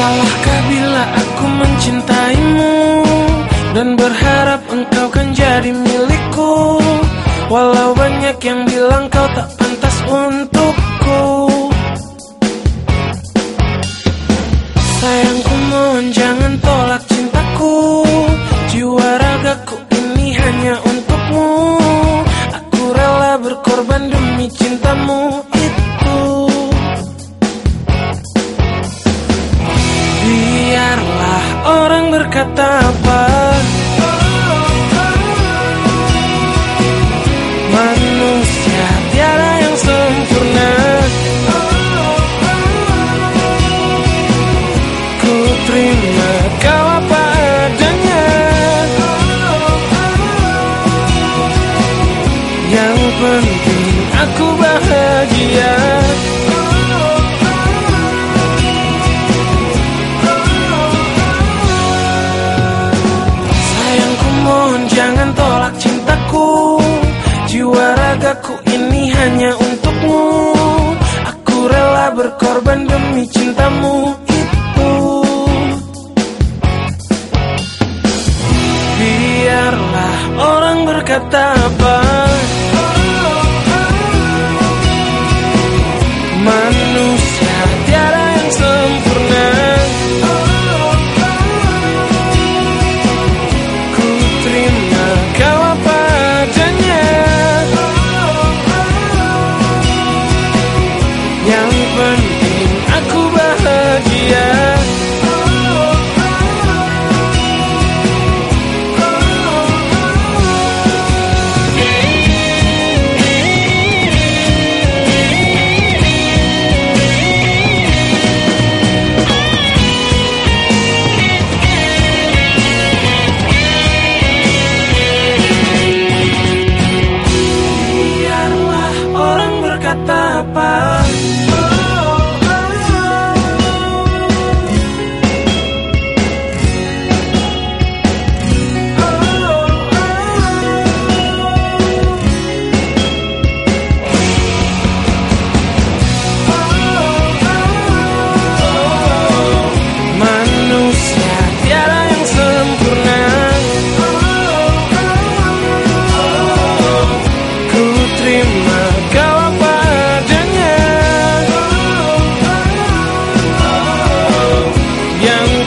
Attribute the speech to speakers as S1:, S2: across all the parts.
S1: Salahkah bila aku mencintaimu Dan berharap engkau kan jadi milikku? Walau banyak yang bilang kau tak pantas untukku. Sayangku mohon jangan tolak cintaku. Jiwa ragaku ini hanya untukmu. Aku rela berkorban demi cintamu orang berkata apa? Manusia tiada yang sempurna. Ku terima kau apa adanya. Yang penting aku bahagia Jiwa ragaku ini hanya untukmu. Aku rela berkorban demi cintamu itu. Biarlah orang berkata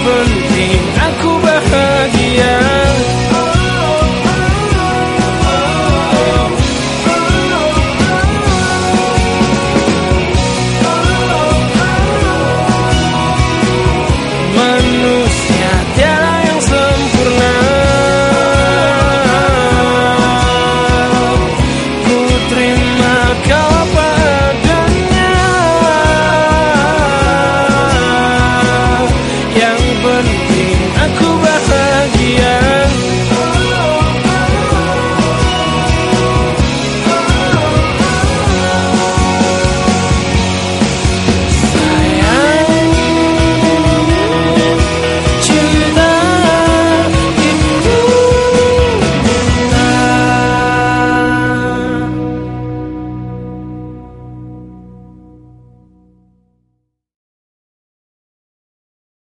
S1: never came wouldn't